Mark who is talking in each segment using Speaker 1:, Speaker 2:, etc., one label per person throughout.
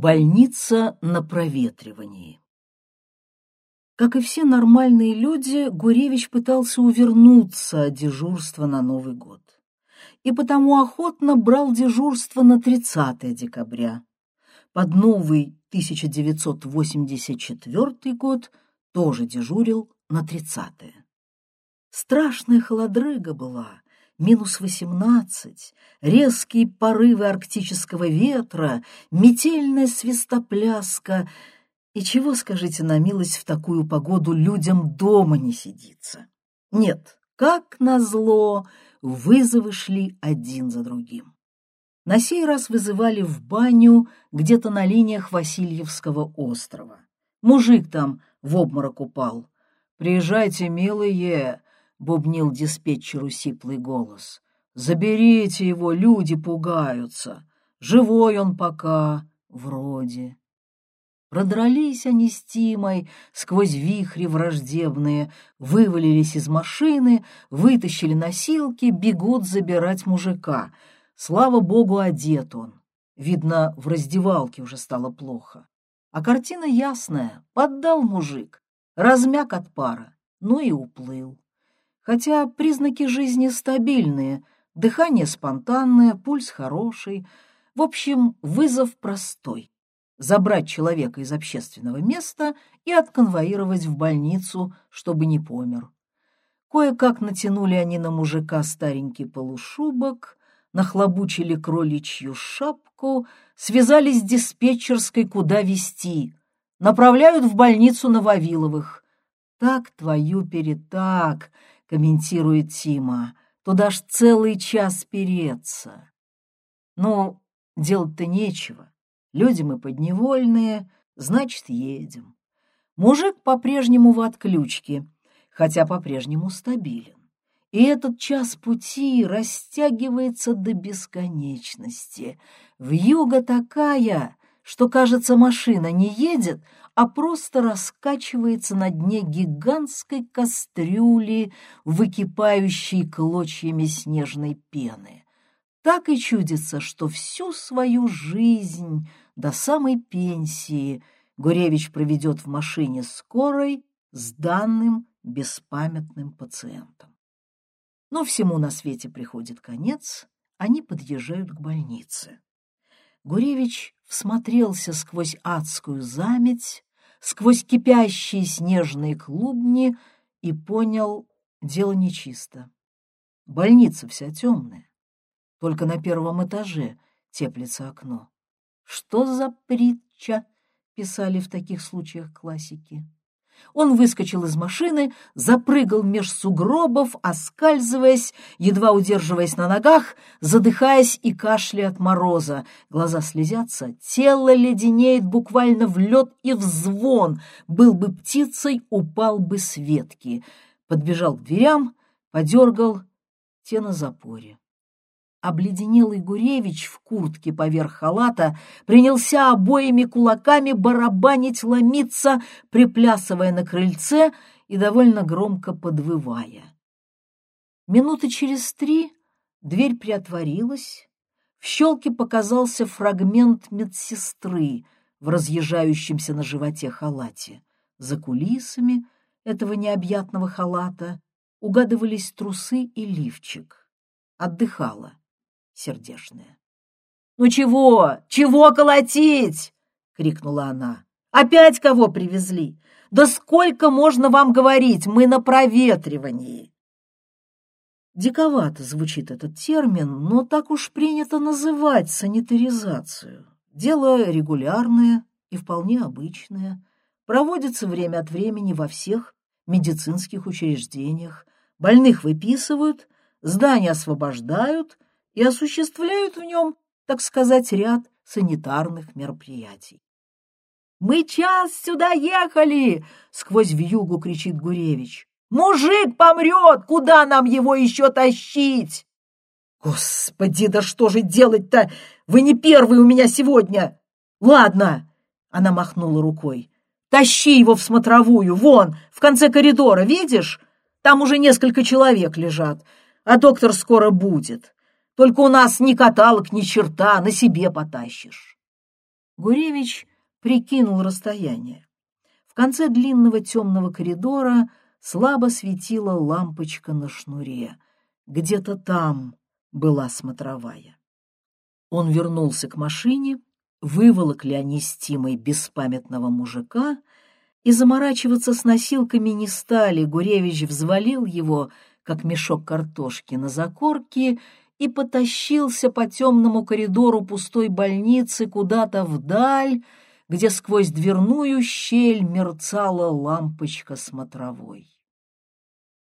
Speaker 1: Больница на проветривании. Как и все нормальные люди, Гуревич пытался увернуться от дежурства на Новый год. И потому охотно брал дежурство на 30 декабря. Под новый 1984 год тоже дежурил на 30 -е. Страшная холодрыга была, минус восемнадцать, резкие порывы арктического ветра, метельная свистопляска. И чего, скажите на милость, в такую погоду людям дома не сидится? Нет, как назло, вызовы шли один за другим. На сей раз вызывали в баню где-то на линиях Васильевского острова. Мужик там в обморок упал. «Приезжайте, милые, — бубнил диспетчеру сиплый голос. «Заберите его, люди пугаются. Живой он пока, вроде». Продрались они с Тимой сквозь вихри враждебные, вывалились из машины, вытащили носилки, бегут забирать мужика. Слава богу, одет он. Видно, в раздевалке уже стало плохо. А картина ясная. Поддал мужик, размяк от пара, ну и уплыл. Хотя признаки жизни стабильные, дыхание спонтанное, пульс хороший. В общем, вызов простой — забрать человека из общественного места и отконвоировать в больницу, чтобы не помер. Кое-как натянули они на мужика старенький полушубок, нахлобучили кроличью шапку, связались с диспетчерской, куда везти. Направляют в больницу на Вавиловых. Так твою перетак, — комментирует Тима. «Туда ж целый час переться». Ну, делать-то нечего. Люди мы подневольные, значит, едем. Мужик по-прежнему в отключке, хотя по-прежнему стабилен. И этот час пути растягивается до бесконечности. Вьюга такая, что, кажется, машина не едет, а просто раскачивается на дне гигантской кастрюли, выкипающей клочьями снежной пены. Так и чудится, что всю свою жизнь до самой пенсии Гуревич проведет в машине скорой с данным беспамятным пациентом. Но всему на свете приходит конец, они подъезжают к больнице. Гуревич всмотрелся сквозь адскую заметь, сквозь кипящие снежные клубни и понял, дело нечисто. Больница вся темная, только на первом этаже теплится окно. Что за притча, писали в таких случаях классики. Он выскочил из машины, запрыгал меж сугробов, оскальзываясь, едва удерживаясь на ногах, задыхаясь и кашляя от мороза. Глаза слезятся, тело леденеет буквально в лед и в звон. Был бы птицей, упал бы с ветки. Подбежал к дверям, подергал, те на запоре. Обледенелый Гуревич в куртке поверх халата принялся обоими кулаками барабанить, ломиться, приплясывая на крыльце и довольно громко подвывая. Минуты через три дверь приотворилась, в щелке показался фрагмент медсестры в разъезжающемся на животе халате. За кулисами этого необъятного халата угадывались трусы и лифчик. Отдыхала сердешная. «Ну чего? Чего колотить?» — крикнула она. «Опять кого привезли? Да сколько можно вам говорить? Мы на проветривании!» Диковато звучит этот термин, но так уж принято называть санитаризацию. Дело регулярное и вполне обычное. Проводится время от времени во всех медицинских учреждениях. Больных выписывают, здания освобождают — и осуществляют в нем, так сказать, ряд санитарных мероприятий. «Мы час сюда ехали!» — сквозь вьюгу кричит Гуревич. «Мужик помрет! Куда нам его еще тащить?» «Господи, да что же делать-то? Вы не первый у меня сегодня!» «Ладно!» — она махнула рукой. «Тащи его в смотровую, вон, в конце коридора, видишь? Там уже несколько человек лежат, а доктор скоро будет. Только у нас ни каталог, ни черта, на себе потащишь. Гуревич прикинул расстояние. В конце длинного темного коридора слабо светила лампочка на шнуре. Где-то там была смотровая. Он вернулся к машине, выволок Леонистимой беспамятного мужика, и заморачиваться с носилками не стали. Гуревич взвалил его, как мешок картошки, на закорки и потащился по темному коридору пустой больницы куда-то вдаль, где сквозь дверную щель мерцала лампочка смотровой.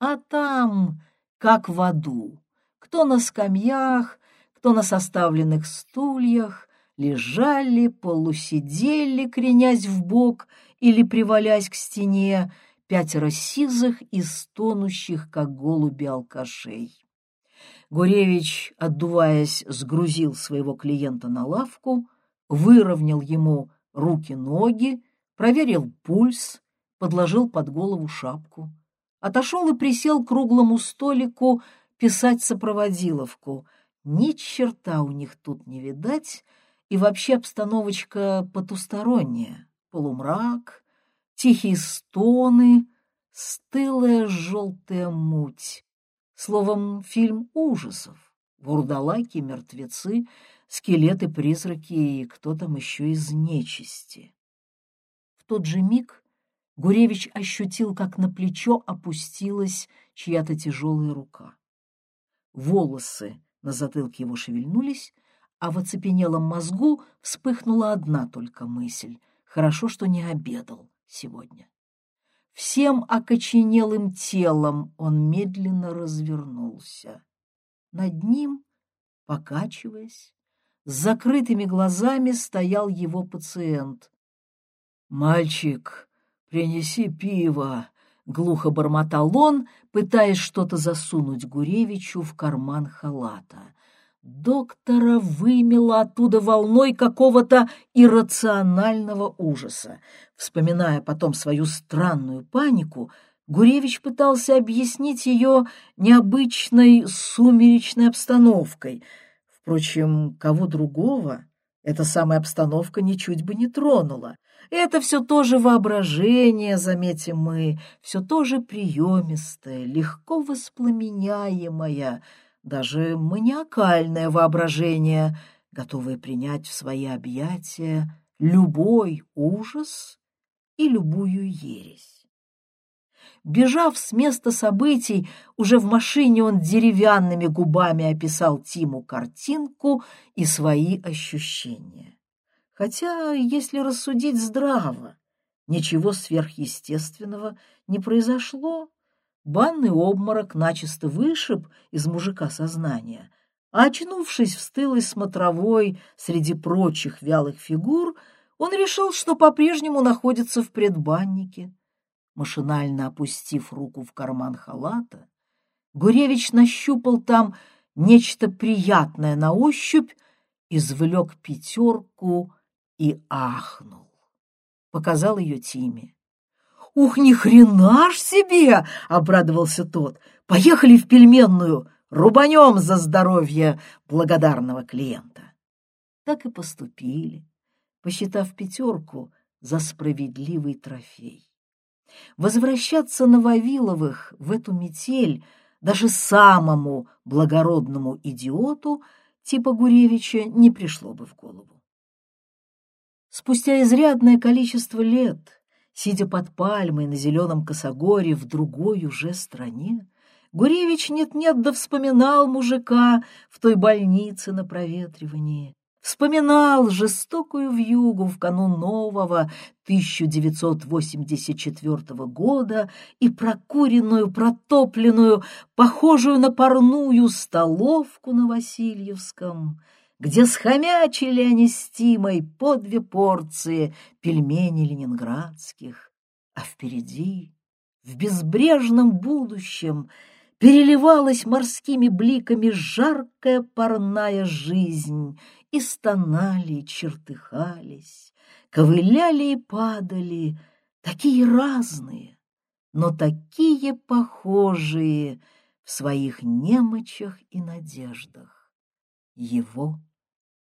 Speaker 1: А там, как в аду, кто на скамьях, кто на составленных стульях, лежали, полусидели, кренясь в бок или привалясь к стене, пятеро сизых и стонущих, как голуби алкашей. Гуревич, отдуваясь, сгрузил своего клиента на лавку, выровнял ему руки-ноги, проверил пульс, подложил под голову шапку. Отошел и присел к круглому столику писать сопроводиловку. Ни черта у них тут не видать, и вообще обстановочка потусторонняя. Полумрак, тихие стоны, стылая желтая муть. Словом, фильм ужасов. Вурдалаки, мертвецы, скелеты, призраки и кто там еще из нечисти. В тот же миг Гуревич ощутил, как на плечо опустилась чья-то тяжелая рука. Волосы на затылке его шевельнулись, а в оцепенелом мозгу вспыхнула одна только мысль — хорошо, что не обедал сегодня. Всем окоченелым телом он медленно развернулся. Над ним, покачиваясь, с закрытыми глазами стоял его пациент. «Мальчик, принеси пиво!» — глухо бормотал он, пытаясь что-то засунуть Гуревичу в карман халата. Доктора вымело оттуда волной какого-то иррационального ужаса. Вспоминая потом свою странную панику, Гуревич пытался объяснить ее необычной сумеречной обстановкой — Впрочем, кого другого эта самая обстановка ничуть бы не тронула. Это все тоже воображение, заметим мы, все тоже приемистое, легко воспламеняемое, даже маниакальное воображение, готовое принять в свои объятия любой ужас и любую ересь. Бежав с места событий, уже в машине он деревянными губами описал Тиму картинку и свои ощущения. Хотя, если рассудить здраво, ничего сверхъестественного не произошло. Банный обморок начисто вышиб из мужика сознание, а очнувшись в стылой смотровой среди прочих вялых фигур, он решил, что по-прежнему находится в предбаннике. Машинально опустив руку в карман халата, Гуревич нащупал там нечто приятное на ощупь, извлек пятерку и ахнул. Показал ее Тиме. «Ух, ни хрена ж себе!» — обрадовался тот. «Поехали в пельменную, рубанем за здоровье благодарного клиента». Так и поступили, посчитав пятерку за справедливый трофей. Возвращаться на Вавиловых в эту метель даже самому благородному идиоту типа Гуревича не пришло бы в голову. Спустя изрядное количество лет, сидя под пальмой на зеленом косогоре в другой уже стране, Гуревич нет-нет да вспоминал мужика в той больнице на проветривании, вспоминал жестокую вьюгу в канун нового 1984 года и прокуренную, протопленную, похожую на парную столовку на Васильевском, где схомячили они с Тимой по две порции пельменей ленинградских, а впереди, в безбрежном будущем, переливалась морскими бликами жаркая парная жизнь — и стонали, и чертыхались, ковыляли и падали, такие разные, но такие похожие в своих немочах и надеждах. Его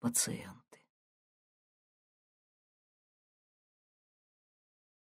Speaker 1: пациент.